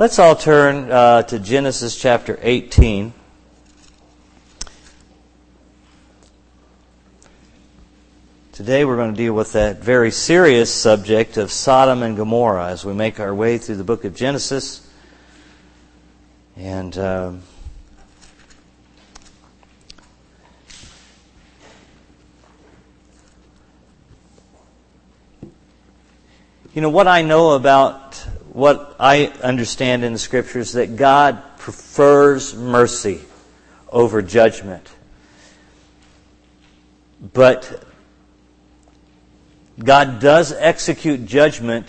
Let's all turn uh, to Genesis chapter 18. Today we're going to deal with that very serious subject of Sodom and Gomorrah as we make our way through the book of Genesis. And um, you know what I know about what I understand in the scriptures that God prefers mercy over judgment. But God does execute judgment.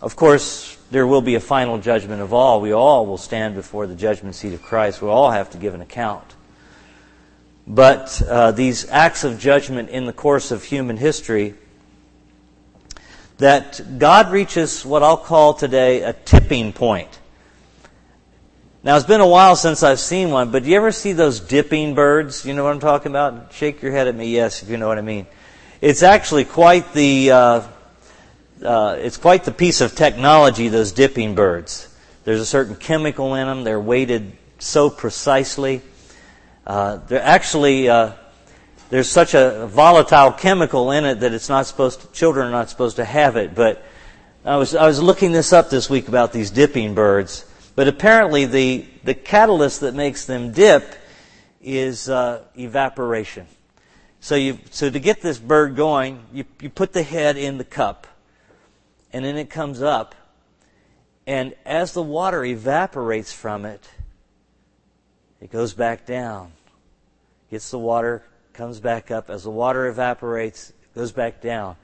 Of course, there will be a final judgment of all. We all will stand before the judgment seat of Christ. We all have to give an account. But uh, these acts of judgment in the course of human history, that God reaches what I'll call today a tipping point. Now, it's been a while since I've seen one, but do you ever see those dipping birds? You know what I'm talking about? Shake your head at me, yes, if you know what I mean. It's actually quite the uh, uh, it's quite the piece of technology. Those dipping birds. There's a certain chemical in them. They're weighted so precisely. Uh, they're actually uh, there's such a volatile chemical in it that it's not supposed to, children are not supposed to have it. But I was I was looking this up this week about these dipping birds. But apparently the the catalyst that makes them dip is uh, evaporation. So you, so to get this bird going, you, you put the head in the cup, and then it comes up, and as the water evaporates from it, it goes back down. Gets the water, comes back up. As the water evaporates, goes back down.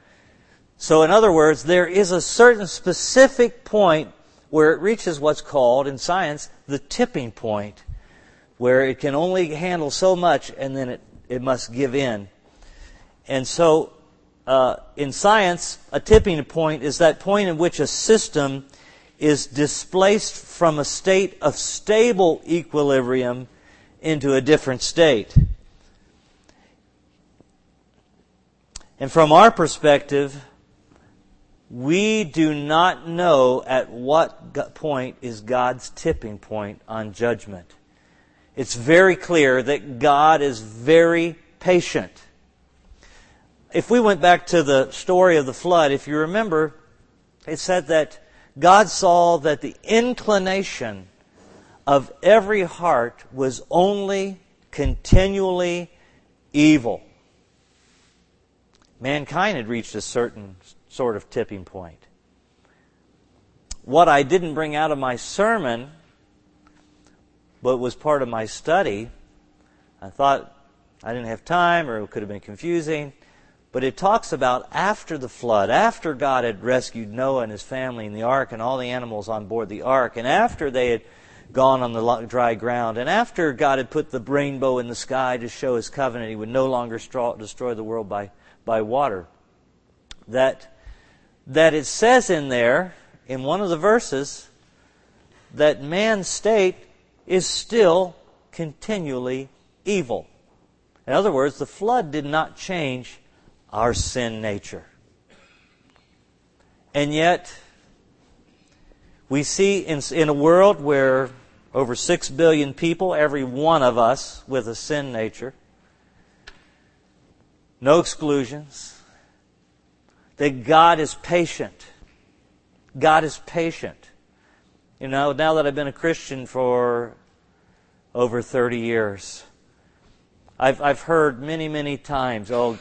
So in other words, there is a certain specific point where it reaches what's called in science the tipping point, where it can only handle so much and then it it must give in. And so, uh, in science, a tipping point is that point in which a system is displaced from a state of stable equilibrium into a different state. And from our perspective, we do not know at what point is God's tipping point on judgment it's very clear that God is very patient. If we went back to the story of the flood, if you remember, it said that God saw that the inclination of every heart was only continually evil. Mankind had reached a certain sort of tipping point. What I didn't bring out of my sermon but was part of my study. I thought I didn't have time or it could have been confusing. But it talks about after the flood, after God had rescued Noah and his family in the ark and all the animals on board the ark, and after they had gone on the dry ground, and after God had put the rainbow in the sky to show his covenant, he would no longer destroy the world by, by water. That, that it says in there, in one of the verses, that man's state is still continually evil. In other words, the flood did not change our sin nature. And yet, we see in, in a world where over six billion people, every one of us with a sin nature, no exclusions, that God is patient. God is patient. You know, now that I've been a Christian for over 30 years, I've, I've heard many, many times, oh,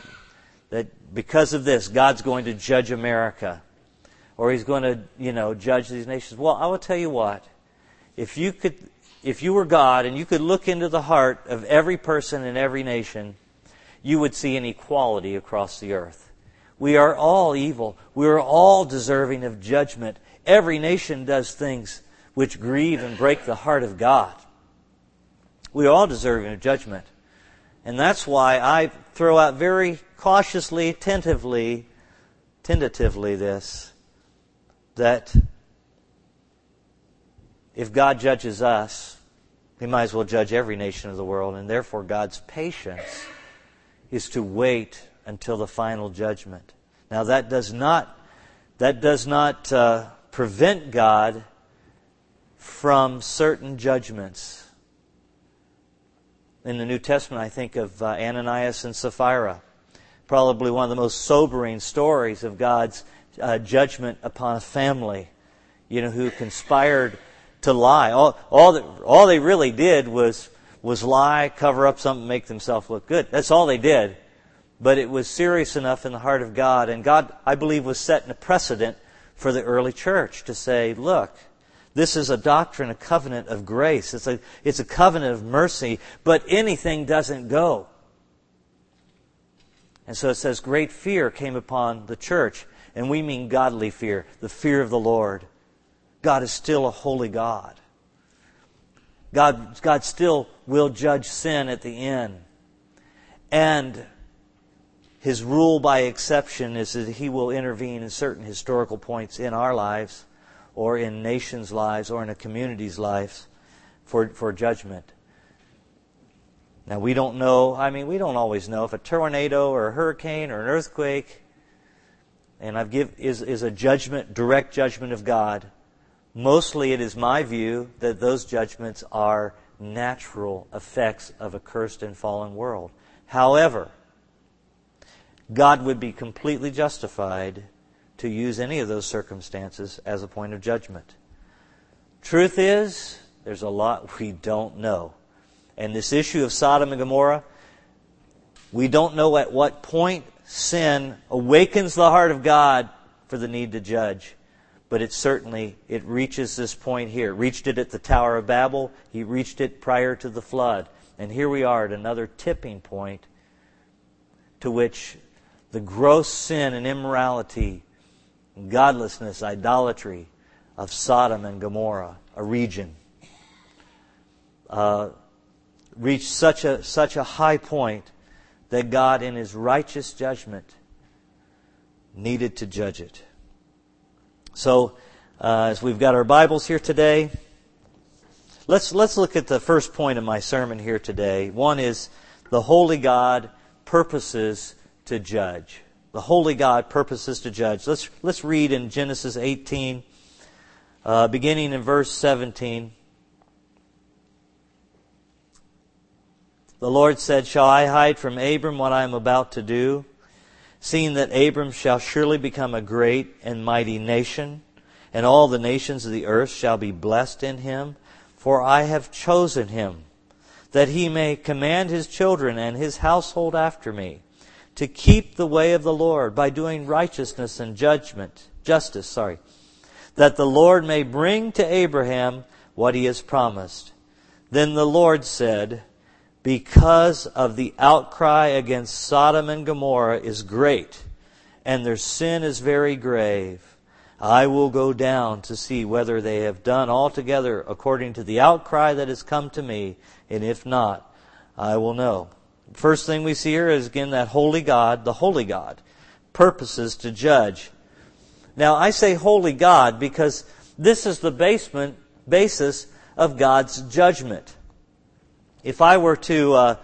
that because of this, God's going to judge America. Or he's going to, you know, judge these nations. Well, I will tell you what. If you could, if you were God and you could look into the heart of every person in every nation, you would see an equality across the earth. We are all evil. We are all deserving of judgment. Every nation does things which grieve and break the heart of God. We are all deserving of judgment. And that's why I throw out very cautiously, tentatively, tentatively this that if God judges us, he might as well judge every nation of the world, and therefore God's patience is to wait until the final judgment. Now that does not that does not uh, prevent God from certain judgments. In the New Testament, I think of uh, Ananias and Sapphira. Probably one of the most sobering stories of God's uh, judgment upon a family, you know, who conspired to lie. All, all, all they really did was, was lie, cover up something, make themselves look good. That's all they did. But it was serious enough in the heart of God. And God, I believe, was setting a precedent for the early church to say, look, this is a doctrine, a covenant of grace. It's a, it's a covenant of mercy, but anything doesn't go. And so it says, great fear came upon the church. And we mean godly fear, the fear of the Lord. God is still a holy God. God, God still will judge sin at the end. And his rule by exception is that he will intervene in certain historical points in our lives or in nations' lives or in a community's lives for, for judgment. Now, we don't know, I mean, we don't always know if a tornado or a hurricane or an earthquake and I've give is, is a judgment, direct judgment of God. Mostly it is my view that those judgments are natural effects of a cursed and fallen world. However, God would be completely justified to use any of those circumstances as a point of judgment. Truth is, there's a lot we don't know. And this issue of Sodom and Gomorrah, we don't know at what point sin awakens the heart of God for the need to judge. But it certainly, it reaches this point here. It reached it at the Tower of Babel. He reached it prior to the flood. And here we are at another tipping point to which the gross sin and immorality, godlessness, idolatry of Sodom and Gomorrah, a region, uh, reached such a, such a high point that God, in His righteous judgment, needed to judge it. So, uh, as we've got our Bibles here today, let's, let's look at the first point of my sermon here today. One is the Holy God purposes to judge. The Holy God purposes to judge. Let's, let's read in Genesis 18, uh, beginning in verse 17. The Lord said, Shall I hide from Abram what I am about to do? Seeing that Abram shall surely become a great and mighty nation, and all the nations of the earth shall be blessed in him, for I have chosen him, that he may command his children and his household after me, to keep the way of the Lord by doing righteousness and judgment, justice, sorry, that the Lord may bring to Abraham what he has promised. Then the Lord said, because of the outcry against Sodom and Gomorrah is great, and their sin is very grave. I will go down to see whether they have done altogether according to the outcry that has come to me, and if not, I will know. First thing we see here is again that holy God, the holy God, purposes to judge. Now I say holy God because this is the basement, basis of God's judgment. If I were to uh,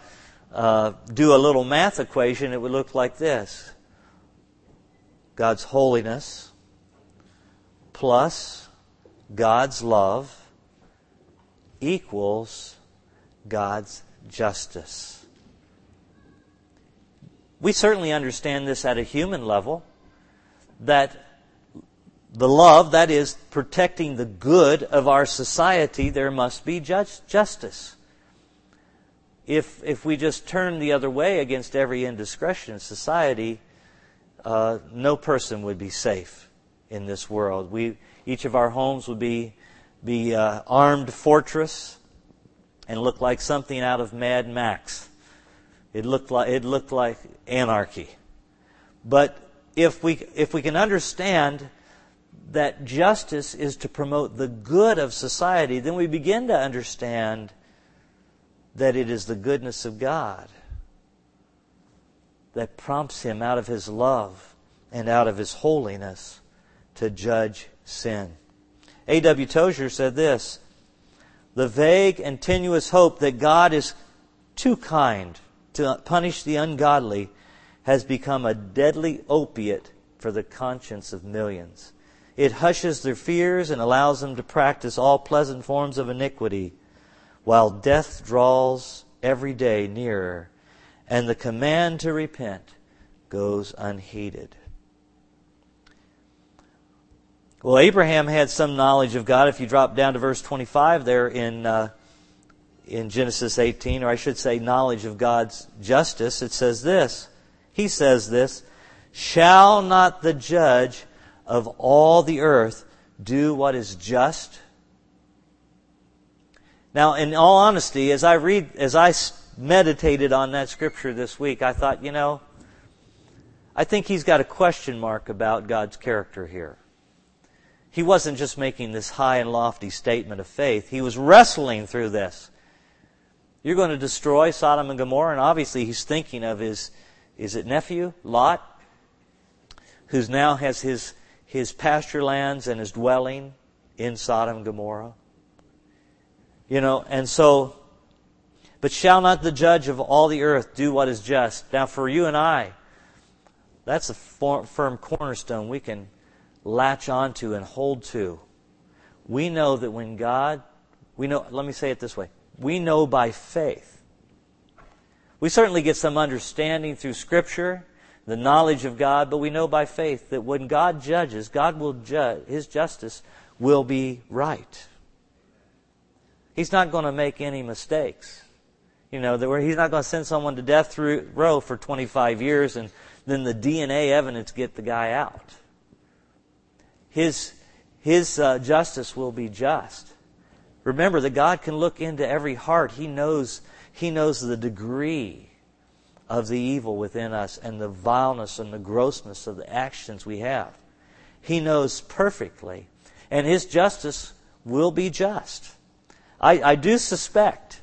uh, do a little math equation, it would look like this God's holiness plus God's love equals God's justice. We certainly understand this at a human level that the love, that is, protecting the good of our society, there must be justice if, if we just turn the other way against every indiscretion in society, uh, no person would be safe in this world. We, each of our homes would be, be uh, armed fortress and look like something out of Mad Max. It looked like, it looked like anarchy. But if we, if we can understand that justice is to promote the good of society, then we begin to understand that it is the goodness of God that prompts him out of his love and out of his holiness to judge sin. A.W. Tozer said this The vague and tenuous hope that God is too kind to punish the ungodly has become a deadly opiate for the conscience of millions. It hushes their fears and allows them to practice all pleasant forms of iniquity, while death draws every day nearer, and the command to repent goes unheeded. Well, Abraham had some knowledge of God. If you drop down to verse 25 there in, uh, in Genesis 18, or I should say, knowledge of God's justice, it says this. He says this Shall not the judge of all the earth do what is just? Now, in all honesty, as I read, as I meditated on that scripture this week, I thought, you know, I think he's got a question mark about God's character here he wasn't just making this high and lofty statement of faith. He was wrestling through this. You're going to destroy Sodom and Gomorrah, and obviously he's thinking of his, is it nephew, Lot, who's now has his, his pasture lands and his dwelling in Sodom and Gomorrah. You know, and so, but shall not the judge of all the earth do what is just? Now, for you and I, that's a firm cornerstone we can latch onto and hold to. We know that when God, we know, let me say it this way. We know by faith. We certainly get some understanding through Scripture, the knowledge of God, but we know by faith that when God judges, God will judge, His justice will be right. He's not going to make any mistakes. You know, that He's not going to send someone to death row for 25 years and then the DNA evidence get the guy out his, his uh, justice will be just. Remember that God can look into every heart. He knows, he knows the degree of the evil within us and the vileness and the grossness of the actions we have. He knows perfectly. And His justice will be just. I, I do suspect.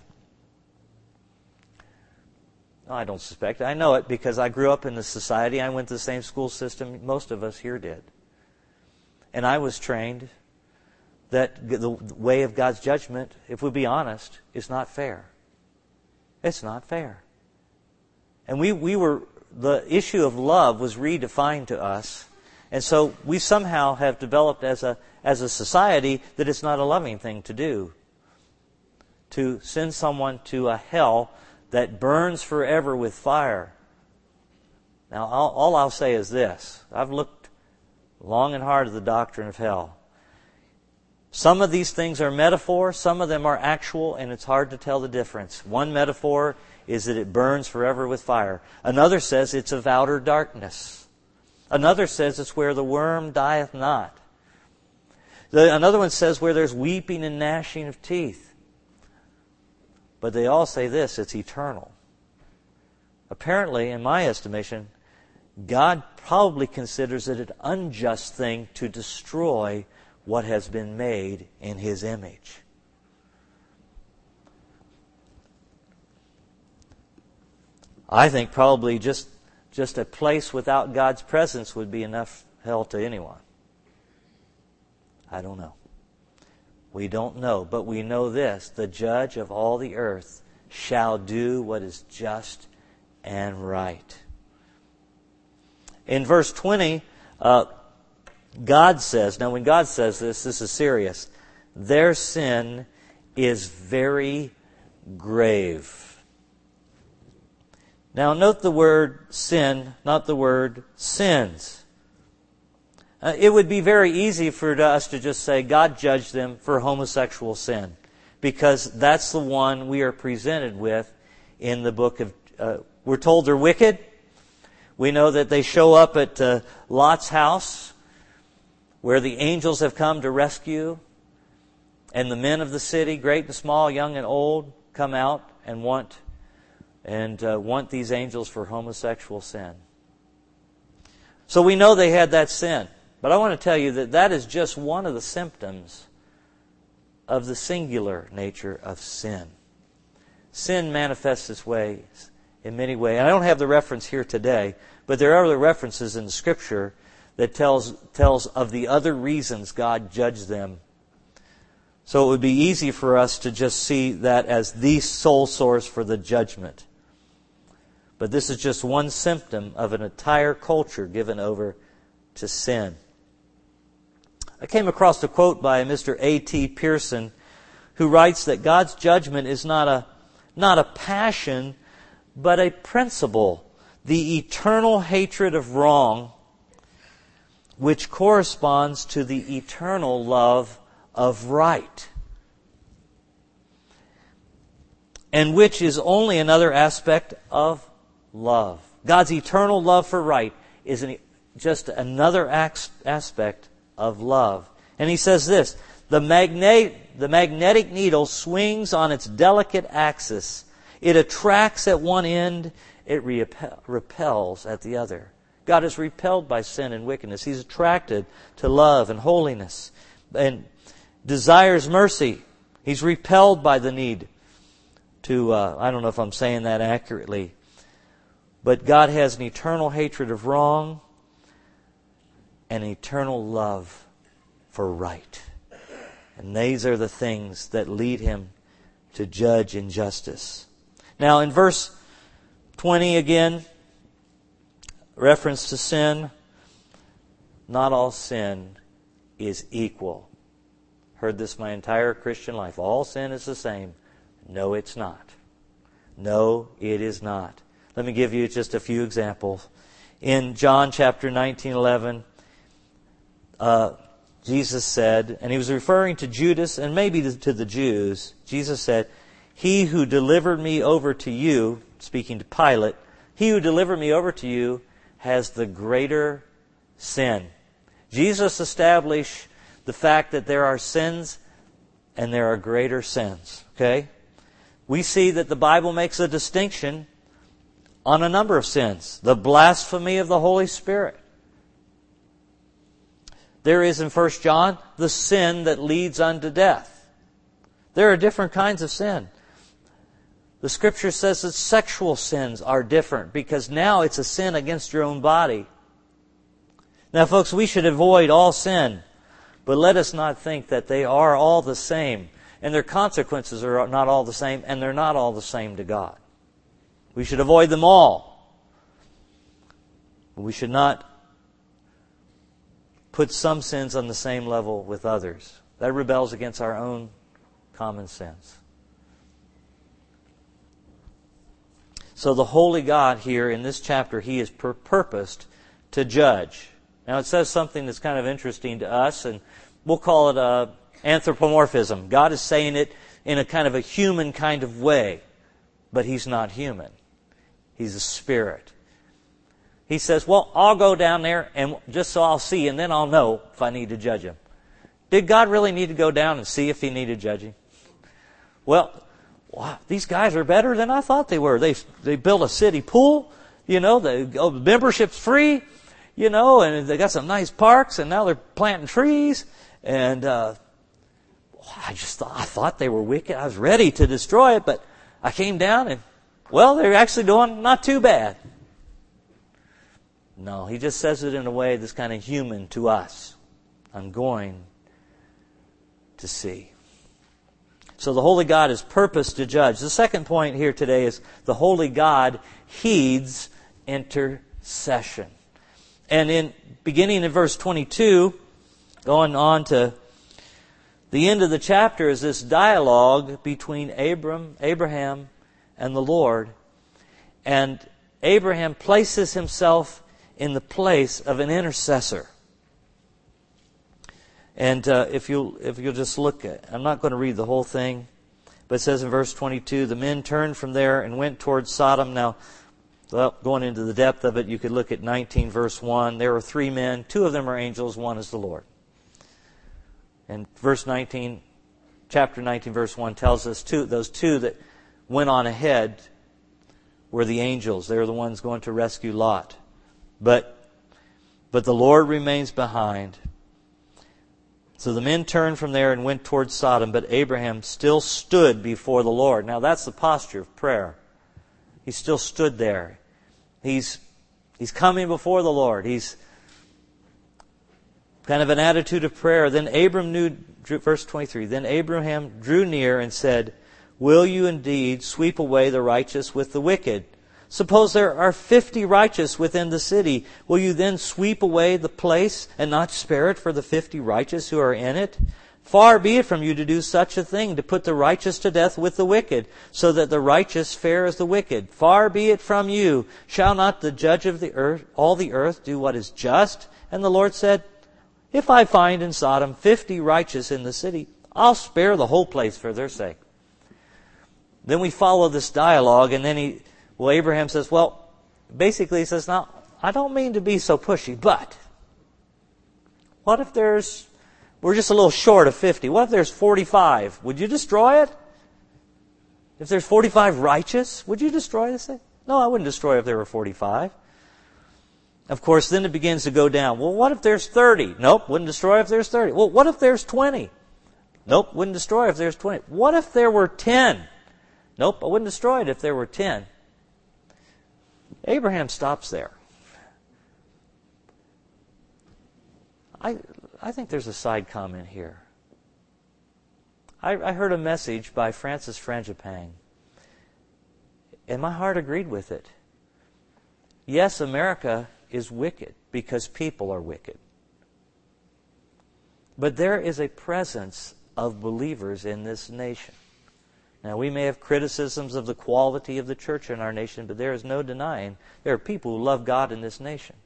No, I don't suspect. I know it because I grew up in the society. I went to the same school system most of us here did. And I was trained that the way of God's judgment, if we be honest, is not fair. It's not fair. And we, we were, the issue of love was redefined to us. And so we somehow have developed as a, as a society that it's not a loving thing to do. To send someone to a hell that burns forever with fire. Now, all, all I'll say is this. I've looked long and hard at the doctrine of hell. Some of these things are metaphor, some of them are actual, and it's hard to tell the difference. One metaphor is that it burns forever with fire. Another says it's of outer darkness. Another says it's where the worm dieth not. The, another one says where there's weeping and gnashing of teeth. But they all say this it's eternal. Apparently, in my estimation, God probably considers it an unjust thing to destroy what has been made in His image. I think probably just, just a place without God's presence would be enough hell to anyone. I don't know. We don't know, but we know this the judge of all the earth shall do what is just and right. In verse 20, uh, God says, now when God says this, this is serious. Their sin is very grave. Now note the word sin, not the word sins. Uh, it would be very easy for us to just say God judged them for homosexual sin because that's the one we are presented with in the book of, uh, we're told they're wicked. We know that they show up at uh, Lot's house where the angels have come to rescue, and the men of the city, great and small, young and old, come out and want and uh, want these angels for homosexual sin. So we know they had that sin. But I want to tell you that that is just one of the symptoms of the singular nature of sin. Sin manifests its ways in many ways. And I don't have the reference here today, but there are other references in scripture that tells, tells of the other reasons God judged them. So it would be easy for us to just see that as the sole source for the judgment. But this is just one symptom of an entire culture given over to sin. I came across a quote by Mr. A.T. Pierson who writes that God's judgment is not a, not a passion, but a principle. The eternal hatred of wrong, which corresponds to the eternal love of right. And which is only another aspect of love. God's eternal love for right is an, just another aspect of love. And he says this, the, the magnetic needle swings on its delicate axis. It attracts at one end, it repels at the other. God is repelled by sin and wickedness. He's attracted to love and holiness and desires mercy. He's repelled by the need to, uh, I don't know if I'm saying that accurately, but God has an eternal hatred of wrong and eternal love for right. And these are the things that lead him to judge injustice. Now, in verse 20 again, reference to sin, not all sin is equal. Heard this my entire Christian life. All sin is the same. No, it's not. No, it is not. Let me give you just a few examples. In John chapter 19, 11, uh, Jesus said, and he was referring to Judas and maybe to the Jews, Jesus said, He who delivered me over to you, speaking to Pilate, he who delivered me over to you has the greater sin. Jesus established the fact that there are sins and there are greater sins. Okay? We see that the Bible makes a distinction on a number of sins. The blasphemy of the Holy Spirit. There is in 1 John the sin that leads unto death. There are different kinds of sin. The scripture says that sexual sins are different because now it's a sin against your own body. Now folks, we should avoid all sin, but let us not think that they are all the same and their consequences are not all the same and they're not all the same to God. We should avoid them all. We should not put some sins on the same level with others. That rebels against our own common sense. So the holy God here in this chapter, he is pur- purposed to judge. Now it says something that's kind of interesting to us, and we'll call it uh, anthropomorphism. God is saying it in a kind of a human kind of way, but he's not human. He's a spirit. He says, Well, I'll go down there and just so I'll see, and then I'll know if I need to judge him. Did God really need to go down and see if he needed judging? Well, wow, these guys are better than I thought they were. They they built a city pool, you know, the oh, membership's free, you know, and they got some nice parks, and now they're planting trees, and uh, I just thought, I thought they were wicked. I was ready to destroy it, but I came down and well, they're actually doing not too bad. No, he just says it in a way that's kind of human to us. I'm going to see. So the Holy God is purposed to judge. The second point here today is the Holy God heeds intercession. And in beginning in verse 22, going on to the end of the chapter is this dialogue between Abram, Abraham and the Lord. And Abraham places himself in the place of an intercessor. And uh, if you'll if you'll just look at, I'm not going to read the whole thing, but it says in verse 22, the men turned from there and went towards Sodom. Now, well, going into the depth of it, you could look at 19 verse 1. There were three men. Two of them are angels. One is the Lord. And verse 19, chapter 19, verse 1 tells us two, those two that went on ahead were the angels. They were the ones going to rescue Lot. But, but the Lord remains behind. So the men turned from there and went towards Sodom, but Abraham still stood before the Lord. Now that's the posture of prayer. He still stood there. He's, he's coming before the Lord. He's kind of an attitude of prayer. Then Abram knew, verse 23, then Abraham drew near and said, Will you indeed sweep away the righteous with the wicked, Suppose there are fifty righteous within the city. Will you then sweep away the place and not spare it for the fifty righteous who are in it? Far be it from you to do such a thing, to put the righteous to death with the wicked, so that the righteous fare as the wicked. Far be it from you. Shall not the judge of the earth, all the earth, do what is just? And the Lord said, If I find in Sodom fifty righteous in the city, I'll spare the whole place for their sake. Then we follow this dialogue, and then he, well, Abraham says, well, basically he says, now, I don't mean to be so pushy, but what if there's, we're just a little short of 50. What if there's 45? Would you destroy it? If there's 45 righteous, would you destroy this thing? No, I wouldn't destroy if there were 45. Of course, then it begins to go down. Well, what if there's 30? Nope, wouldn't destroy if there's 30. Well, what if there's 20? Nope, wouldn't destroy if there's 20. What if there were 10? Nope, I wouldn't destroy it if there were 10. Abraham stops there. I, I think there's a side comment here. I, I heard a message by Francis Frangipane, and my heart agreed with it. Yes, America is wicked because people are wicked. But there is a presence of believers in this nation. Now, we may have criticisms of the quality of the church in our nation, but there is no denying there are people who love God in this nation.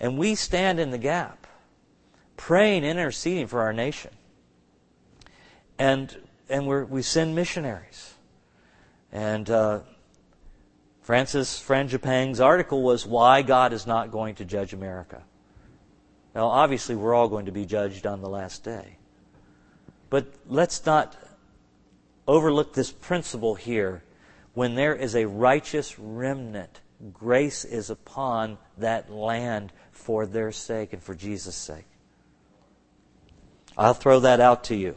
And we stand in the gap, praying, interceding for our nation. And, and we send missionaries. And uh, Francis Frangipane's article was Why God is Not Going to Judge America. Now, obviously, we're all going to be judged on the last day. But let's not overlook this principle here. When there is a righteous remnant, grace is upon that land for their sake and for Jesus' sake. I'll throw that out to you.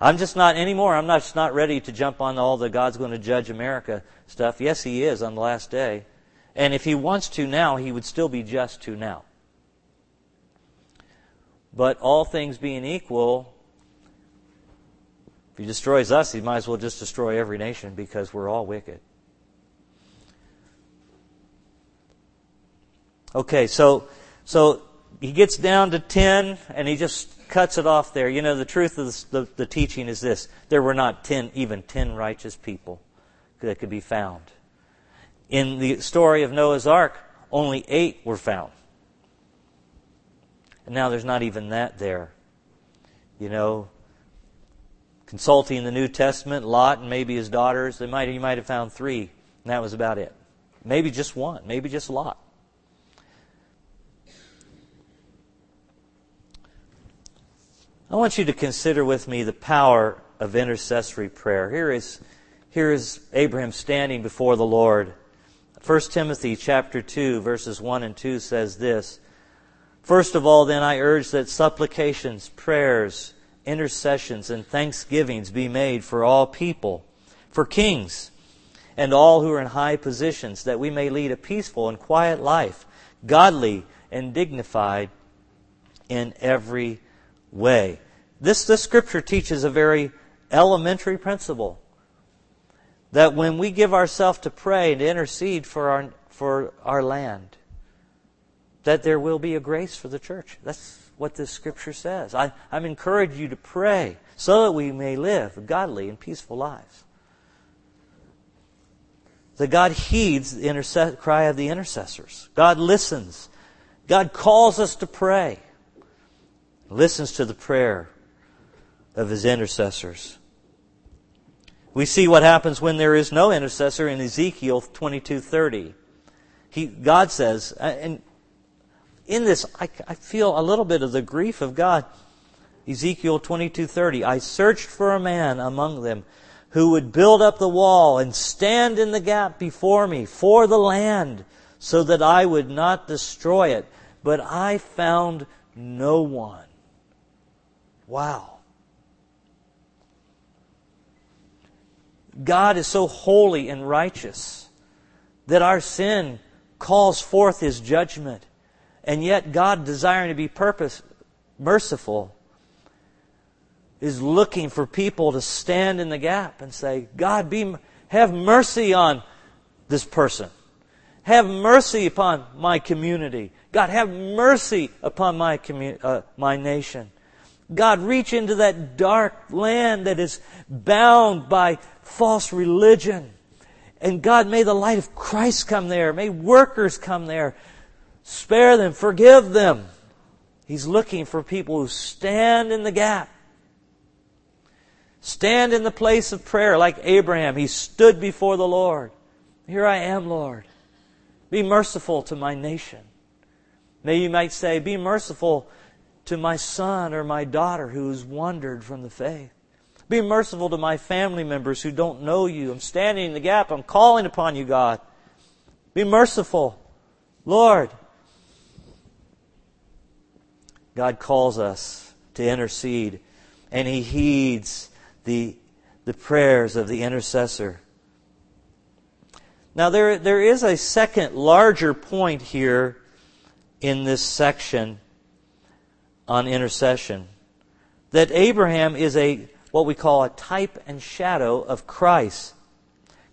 I'm just not anymore. I'm not, just not ready to jump on all the God's going to judge America stuff. Yes, He is on the last day. And if He wants to now, He would still be just to now. But all things being equal, if he destroys us, he might as well just destroy every nation because we're all wicked. Okay, so so he gets down to 10 and he just cuts it off there. You know, the truth of the, the, the teaching is this there were not 10, even 10 righteous people that could be found. In the story of Noah's Ark, only eight were found. And now there's not even that there. You know, consulting the New Testament, Lot and maybe his daughters, they might, he might have found three, and that was about it. Maybe just one, maybe just Lot. I want you to consider with me the power of intercessory prayer. Here is, here is Abraham standing before the Lord. 1 Timothy chapter 2 verses 1 and 2 says this, First of all, then I urge that supplications, prayers, intercessions and thanksgivings be made for all people, for kings, and all who are in high positions, that we may lead a peaceful and quiet life, godly and dignified in every way. This, this scripture teaches a very elementary principle that when we give ourselves to pray and to intercede for our, for our land, that there will be a grace for the church. That's what this scripture says. I, I'm encouraging you to pray so that we may live godly and peaceful lives. That God heeds the interse- cry of the intercessors. God listens. God calls us to pray. Listens to the prayer of his intercessors. We see what happens when there is no intercessor in Ezekiel 22:30. He, God says, and in this, I, I feel a little bit of the grief of God. Ezekiel 22:30 I searched for a man among them who would build up the wall and stand in the gap before me for the land so that I would not destroy it. But I found no one. Wow. God is so holy and righteous that our sin calls forth his judgment and yet, God, desiring to be purpose, merciful, is looking for people to stand in the gap and say, God, be, have mercy on this person. Have mercy upon my community. God, have mercy upon my, uh, my nation. God, reach into that dark land that is bound by false religion. And God, may the light of Christ come there. May workers come there. Spare them. Forgive them. He's looking for people who stand in the gap. Stand in the place of prayer like Abraham. He stood before the Lord. Here I am, Lord. Be merciful to my nation. May you might say, Be merciful to my son or my daughter who has wandered from the faith. Be merciful to my family members who don't know you. I'm standing in the gap. I'm calling upon you, God. Be merciful. Lord. God calls us to intercede, and He heeds the, the prayers of the intercessor. Now, there, there is a second larger point here in this section on intercession that Abraham is a what we call a type and shadow of Christ.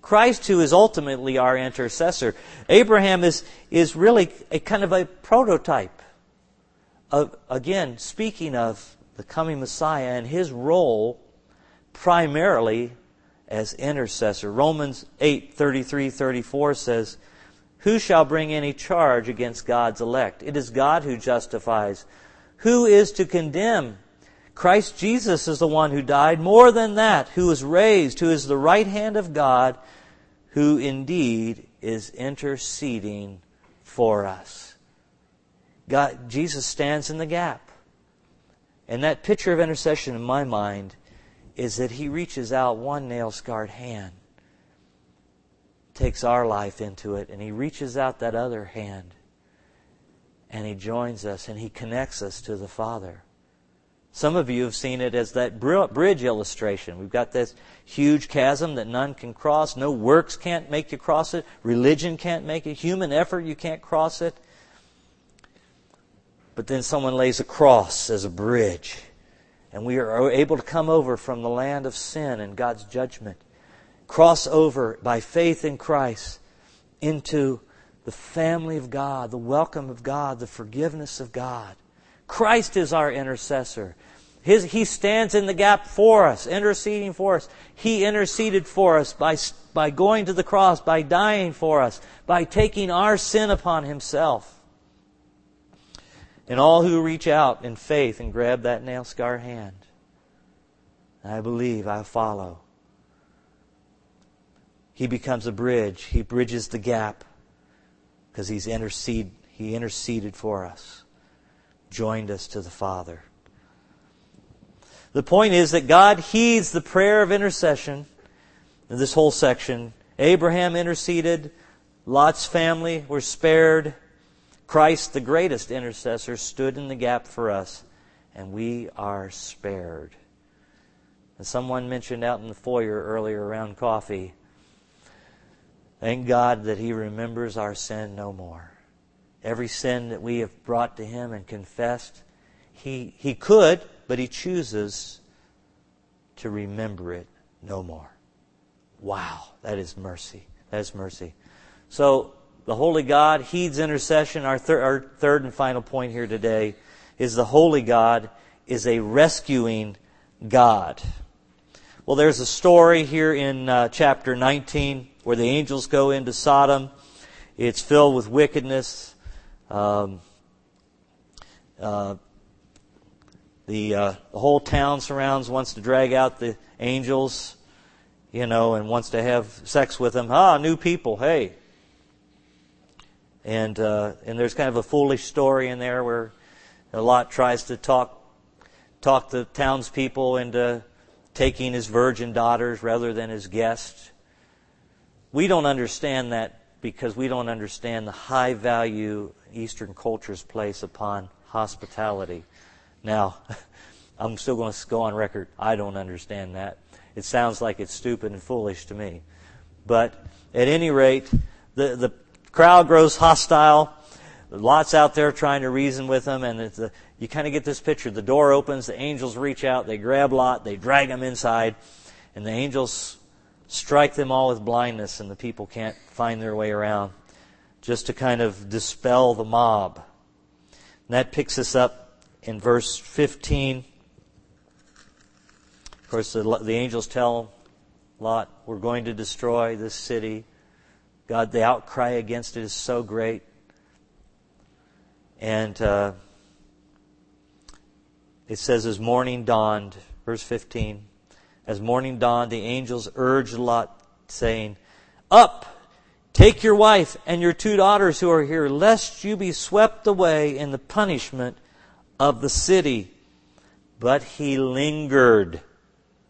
Christ, who is ultimately our intercessor. Abraham is, is really a kind of a prototype of, again, speaking of the coming Messiah and his role primarily as intercessor. Romans 8, 33, 34 says, Who shall bring any charge against God's elect? It is God who justifies. Who is to condemn? Christ Jesus is the one who died. More than that, who is raised, who is the right hand of God, who indeed is interceding for us. God, Jesus stands in the gap. And that picture of intercession in my mind is that he reaches out one nail scarred hand, takes our life into it, and he reaches out that other hand and he joins us and he connects us to the Father. Some of you have seen it as that bridge illustration. We've got this huge chasm that none can cross. No works can't make you cross it. Religion can't make it. Human effort, you can't cross it. But then someone lays a cross as a bridge and we are able to come over from the land of sin and God's judgment, cross over by faith in Christ into the family of God, the welcome of God, the forgiveness of God. Christ is our intercessor. His, he stands in the gap for us, interceding for us. He interceded for us by, by going to the cross, by dying for us, by taking our sin upon himself. And all who reach out in faith and grab that nail scar hand, I believe, I follow. He becomes a bridge. He bridges the gap because he's intercede, he interceded for us, joined us to the Father. The point is that God heeds the prayer of intercession in this whole section. Abraham interceded, Lot's family were spared. Christ, the greatest intercessor, stood in the gap for us, and we are spared. And someone mentioned out in the foyer earlier around coffee, thank God that He remembers our sin no more. Every sin that we have brought to Him and confessed, He, he could, but He chooses to remember it no more. Wow, that is mercy. That is mercy. So, the Holy God heeds intercession. Our, thir- our third and final point here today is the Holy God is a rescuing God. Well, there's a story here in uh, chapter 19 where the angels go into Sodom. It's filled with wickedness. Um, uh, the, uh, the whole town surrounds, wants to drag out the angels, you know, and wants to have sex with them. Ah, new people, hey, and uh, and there's kind of a foolish story in there where a Lot tries to talk talk the townspeople into taking his virgin daughters rather than his guests. We don't understand that because we don't understand the high value Eastern cultures place upon hospitality. Now, I'm still going to go on record. I don't understand that. It sounds like it's stupid and foolish to me. But at any rate, the, the crowd grows hostile. Lot's out there trying to reason with them, and a, you kind of get this picture. The door opens, the angels reach out, they grab Lot, they drag him inside, and the angels strike them all with blindness and the people can't find their way around, just to kind of dispel the mob. And that picks us up in verse 15. Of course, the, the angels tell Lot, we're going to destroy this city. God, the outcry against it is so great. And uh, it says, as morning dawned, verse 15, as morning dawned, the angels urged Lot, saying, Up, take your wife and your two daughters who are here, lest you be swept away in the punishment of the city. But he lingered.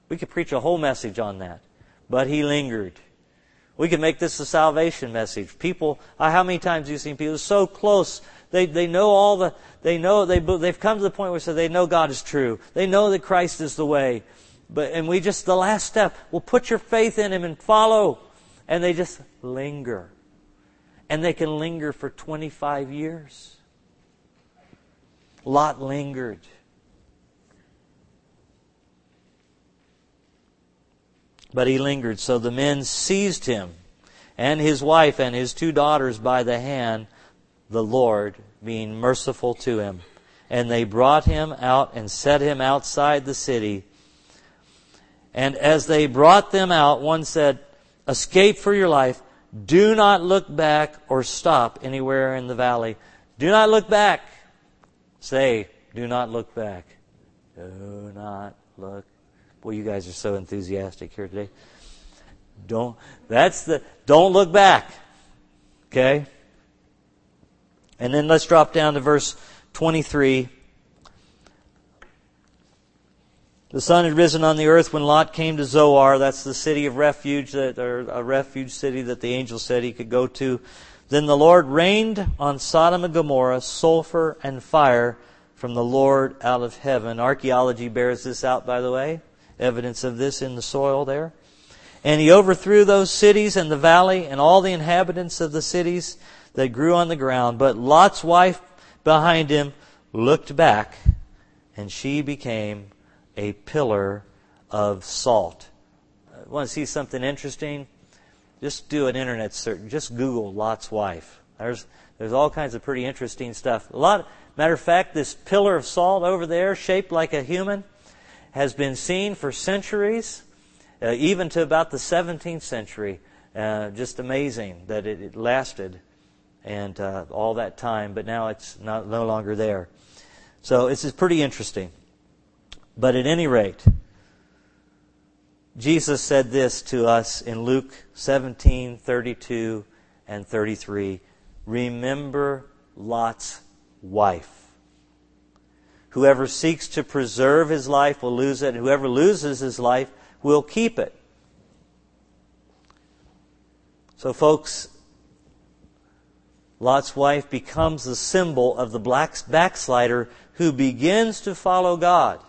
We could preach a whole message on that. But he lingered. We can make this a salvation message. People, uh, how many times have you seen people so close? They, they know all the, they know, they, they've come to the point where they know God is true. They know that Christ is the way. But, and we just, the last step, will put your faith in Him and follow. And they just linger. And they can linger for 25 years. Lot lingered. But he lingered. So the men seized him and his wife and his two daughters by the hand, the Lord being merciful to him. And they brought him out and set him outside the city. And as they brought them out, one said, Escape for your life. Do not look back or stop anywhere in the valley. Do not look back. Say, do not look back. Do not look. Boy, you guys are so enthusiastic here today. Don't, that's the, don't look back. Okay? And then let's drop down to verse 23. The sun had risen on the earth when Lot came to Zoar. That's the city of refuge, that, or a refuge city that the angel said he could go to. Then the Lord rained on Sodom and Gomorrah sulfur and fire from the Lord out of heaven. Archaeology bears this out, by the way. Evidence of this in the soil there. And he overthrew those cities and the valley and all the inhabitants of the cities that grew on the ground. But Lot's wife behind him looked back, and she became a pillar of salt. Uh, want to see something interesting? Just do an internet search. Just Google Lot's wife. There's there's all kinds of pretty interesting stuff. A lot. Matter of fact, this pillar of salt over there, shaped like a human, has been seen for centuries, uh, even to about the 17th century. Uh, just amazing that it, it lasted and uh, all that time, but now it's not, no longer there. So this is pretty interesting. But at any rate, Jesus said this to us in Luke 17, 32 and 33. Remember Lot's wife. Whoever seeks to preserve his life will lose it, and whoever loses his life will keep it. So, folks, Lot's wife becomes the symbol of the black backslider who begins to follow God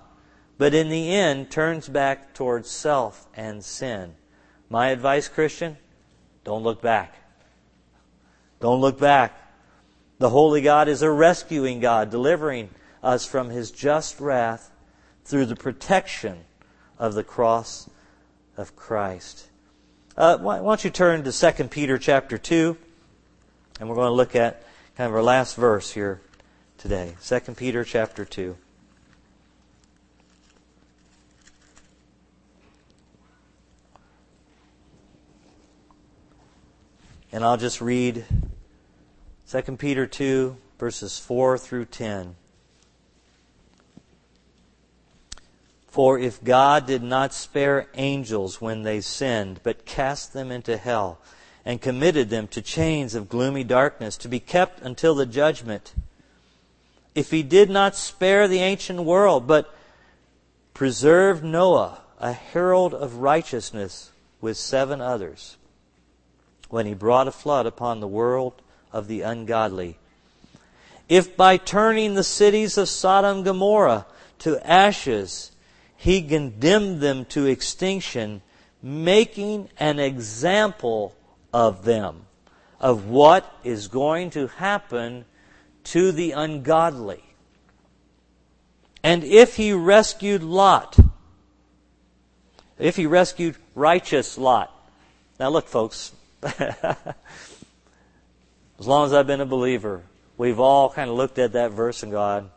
but in the end turns back towards self and sin. My advice, Christian, don't look back. Don't look back. The Holy God is a rescuing God, delivering us from His just wrath through the protection of the cross of Christ. Uh, why don't you turn to 2 Peter chapter 2, and we're going to look at kind of our last verse here today. 2 Peter chapter 2. And I'll just read 2 Peter 2, verses 4 through 10. For if God did not spare angels when they sinned, but cast them into hell, and committed them to chains of gloomy darkness, to be kept until the judgment, if he did not spare the ancient world, but preserved Noah, a herald of righteousness, with seven others, when he brought a flood upon the world of the ungodly. If by turning the cities of Sodom and Gomorrah to ashes, he condemned them to extinction, making an example of them, of what is going to happen to the ungodly. And if he rescued Lot, if he rescued righteous Lot, Now, look, folks, as long as I've been a believer, we've all kind of looked at that verse and gone,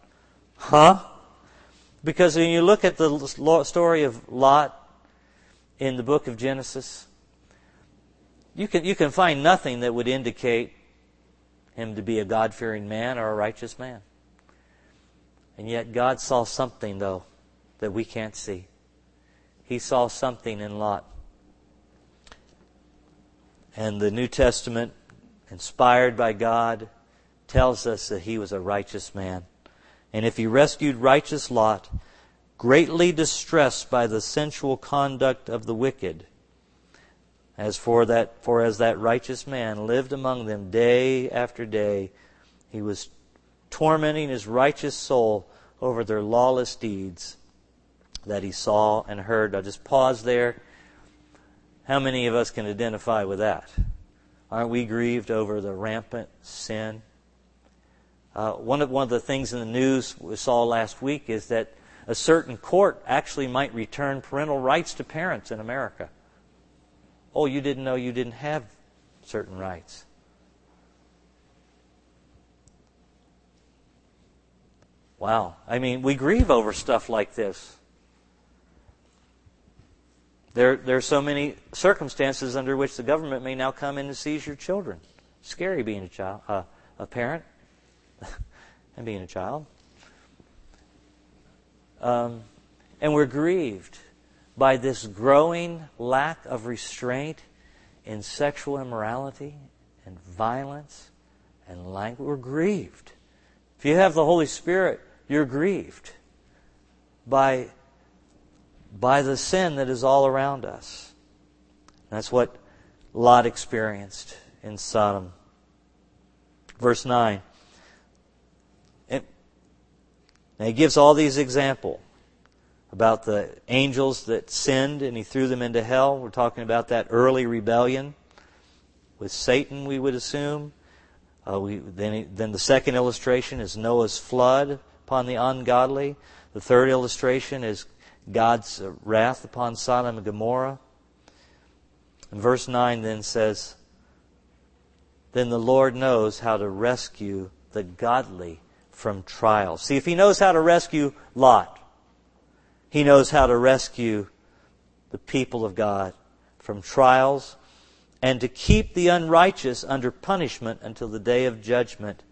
huh? Because when you look at the story of Lot in the book of Genesis, you can, you can find nothing that would indicate him to be a God fearing man or a righteous man. And yet God saw something, though, that we can't see. He saw something in Lot. And the New Testament, inspired by God, tells us that he was a righteous man. And if he rescued righteous Lot, greatly distressed by the sensual conduct of the wicked, as for that, for as that righteous man lived among them day after day, he was tormenting his righteous soul over their lawless deeds that he saw and heard. I'll just pause there. How many of us can identify with that? Aren't we grieved over the rampant sin? Uh, one of one of the things in the news we saw last week is that a certain court actually might return parental rights to parents in America. Oh, you didn't know you didn't have certain rights. Wow. I mean, we grieve over stuff like this. There, there are so many circumstances under which the government may now come in and seize your children. Scary being a child, uh, a parent, and being a child. Um, and we're grieved by this growing lack of restraint in sexual immorality and violence and language. We're grieved. If you have the Holy Spirit, you're grieved by, by the sin that is all around us. That's what Lot experienced in Sodom. Verse 9. It, now he gives all these examples about the angels that sinned and he threw them into hell. We're talking about that early rebellion with Satan, we would assume. Uh, we, then, then the second illustration is Noah's flood upon the ungodly. The third illustration is God's wrath upon Sodom and Gomorrah. And verse 9 then says, Then the Lord knows how to rescue the godly from trials. See, if he knows how to rescue Lot, he knows how to rescue the people of God from trials and to keep the unrighteous under punishment until the day of judgment,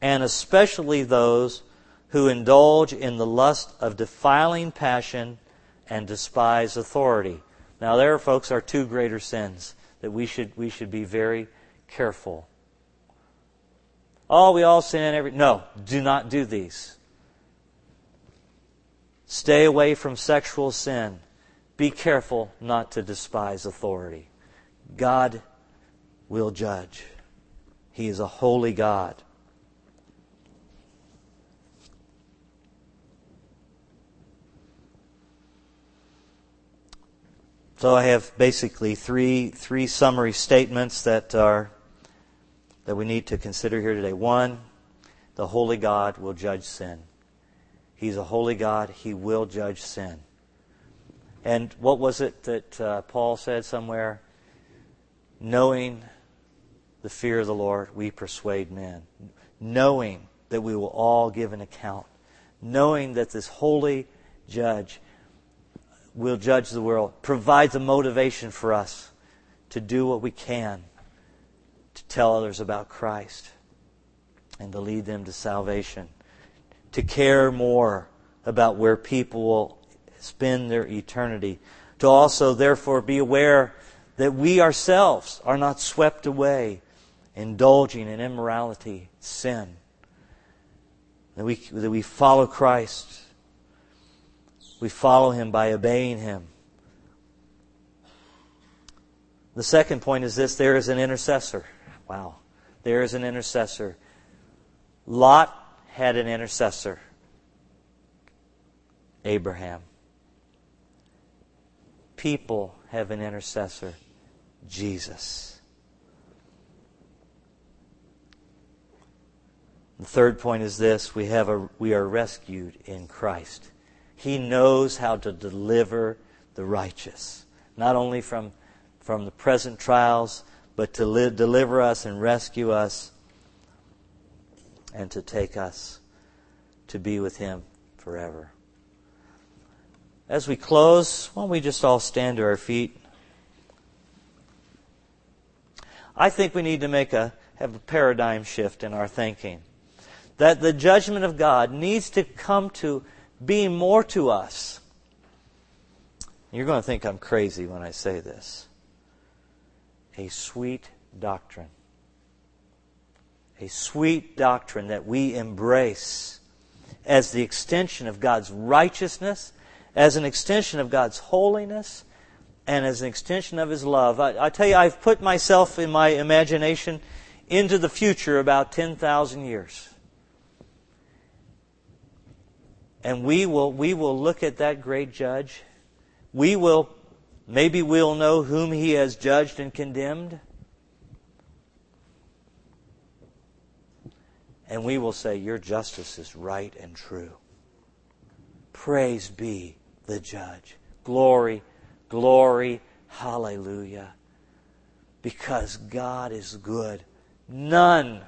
and especially those who indulge in the lust of defiling passion and despise authority. Now, there, folks, are two greater sins that we should, we should be very careful. Oh, we all sin every. No, do not do these. Stay away from sexual sin. Be careful not to despise authority. God will judge. He is a holy God. So I have basically three three summary statements that are that we need to consider here today. One, the holy God will judge sin. He's a holy God. He will judge sin. And what was it that uh, Paul said somewhere? Knowing the fear of the Lord, we persuade men. Knowing that we will all give an account. Knowing that this holy judge will judge the world provides a motivation for us to do what we can to tell others about Christ and to lead them to salvation to care more about where people will spend their eternity. To also, therefore, be aware that we ourselves are not swept away indulging in immorality, sin. That we, that we follow Christ. We follow Him by obeying Him. The second point is this there is an intercessor. Wow. There is an intercessor. Lot had an intercessor Abraham. People have an intercessor Jesus. The third point is this we, have a, we are rescued in Christ. He knows how to deliver the righteous, not only from from the present trials, but to live, deliver us and rescue us and to take us to be with Him forever. As we close, why don't we just all stand to our feet? I think we need to make a have a paradigm shift in our thinking. That the judgment of God needs to come to be more to us. You're going to think I'm crazy when I say this. A sweet doctrine. A sweet doctrine that we embrace as the extension of God's righteousness, as an extension of God's holiness, and as an extension of His love. I, I tell you, I've put myself in my imagination into the future about 10,000 years. And we will, we will look at that great judge. We will, maybe we'll know whom he has judged and condemned. And we will say, Your justice is right and true. Praise be the judge. Glory, glory, hallelujah. Because God is good None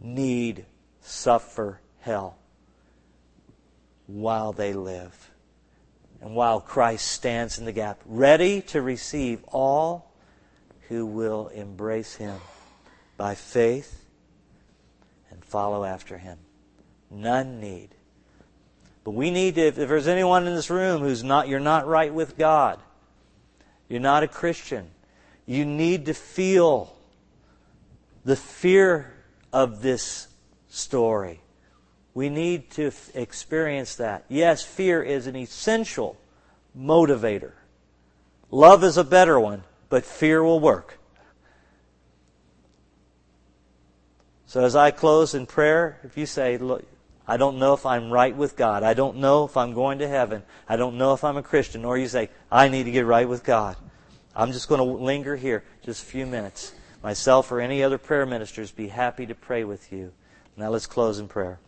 need suffer hell while they live. And while Christ stands in the gap, ready to receive all who will embrace him by faith and follow after him. None need. But we need to, if there's anyone in this room who's not, you're not right with God, you're not a Christian, you need to feel the fear of this story. We need to f- experience that. Yes, fear is an essential motivator. Love is a better one, but fear will work. So as I close in prayer, if you say, look, I don't know if I'm right with God. I don't know if I'm going to heaven. I don't know if I'm a Christian. Or you say, I need to get right with God. I'm just going to linger here just a few minutes myself or any other prayer ministers be happy to pray with you. Now let's close in prayer.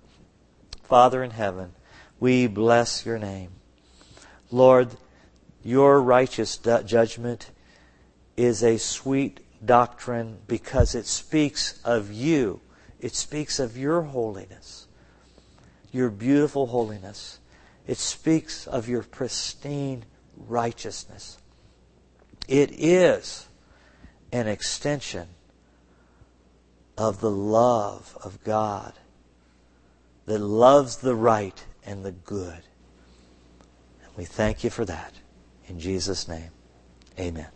Father in heaven, we bless your name. Lord, your righteous judgment is a sweet doctrine because it speaks of you. It speaks of your holiness, your beautiful holiness. It speaks of your pristine righteousness. It is an extension of the love of God that loves the right and the good. And we thank you for that. In Jesus' name, amen.